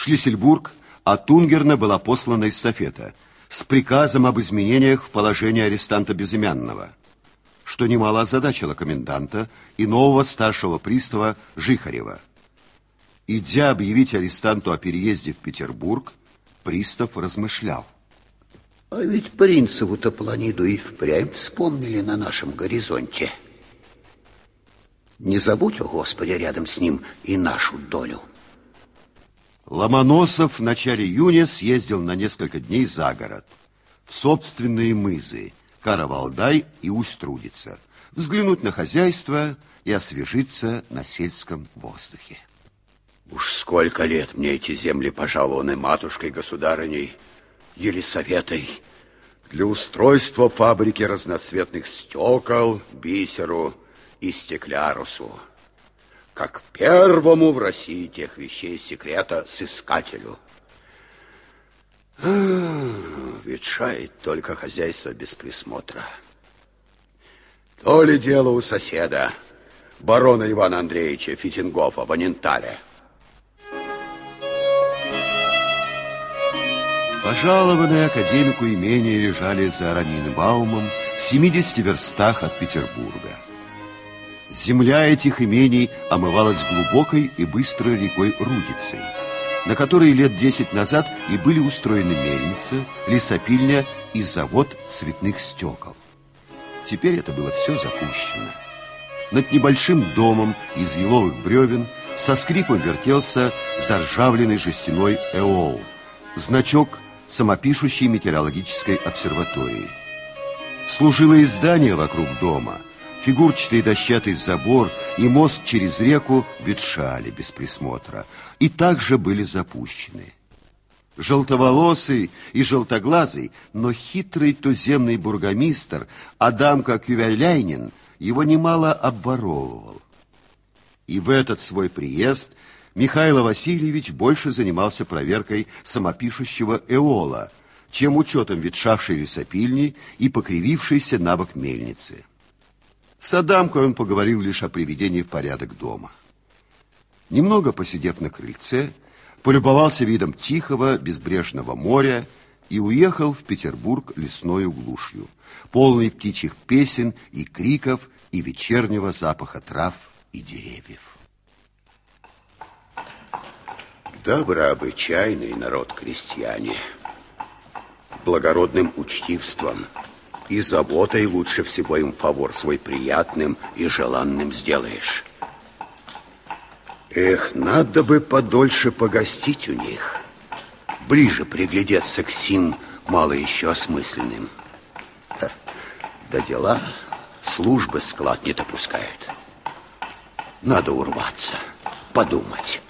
Шлиссельбург от Унгерна была послана эстафета с приказом об изменениях в положении арестанта Безымянного, что немало озадачило коменданта и нового старшего пристава Жихарева. Идя объявить арестанту о переезде в Петербург, пристав размышлял. А ведь принцеву-то планиду и впрямь вспомнили на нашем горизонте. Не забудь, о Господи, рядом с ним и нашу долю. Ломоносов в начале июня съездил на несколько дней за город, в собственные мызы, Каравалдай и Усть-Трудица, взглянуть на хозяйство и освежиться на сельском воздухе. Уж сколько лет мне эти земли пожалованы матушкой-государыней Елисаветой. Для устройства фабрики разноцветных стекол, бисеру и стеклярусу как первому в России тех вещей секрета сыскателю. ветшает только хозяйство без присмотра. То ли дело у соседа, барона Ивана Андреевича Фитингофа в Анентале. Пожалованные академику имения лежали за Раминбаумом в 70 верстах от Петербурга. Земля этих имений омывалась глубокой и быстрой рекой Рудицей, на которой лет десять назад и были устроены мельница, лесопильня и завод цветных стекол. Теперь это было все запущено. Над небольшим домом из еловых бревен со скрипом вертелся заржавленный жестяной эол, значок самопишущей метеорологической обсерватории. Служило и здание вокруг дома – Фигурчатый дощатый забор и мост через реку ветшали без присмотра и также были запущены. Желтоволосый и желтоглазый, но хитрый туземный бургомистр Адамка Кювеляйнин его немало обворовывал. И в этот свой приезд Михаил Васильевич больше занимался проверкой самопишущего эола, чем учетом ветшавшей лесопильни и покривившейся набок мельницы. С Адамкой он поговорил лишь о приведении в порядок дома. Немного посидев на крыльце, полюбовался видом тихого, безбрежного моря и уехал в Петербург лесною глушью, полный птичьих песен и криков и вечернего запаха трав и деревьев. Доброобычайный народ крестьяне, благородным учтивством – и заботой лучше всего им фавор свой приятным и желанным сделаешь. Эх, надо бы подольше погостить у них, ближе приглядеться к сим мало еще осмысленным. Да дела службы склад не допускают. Надо урваться, подумать.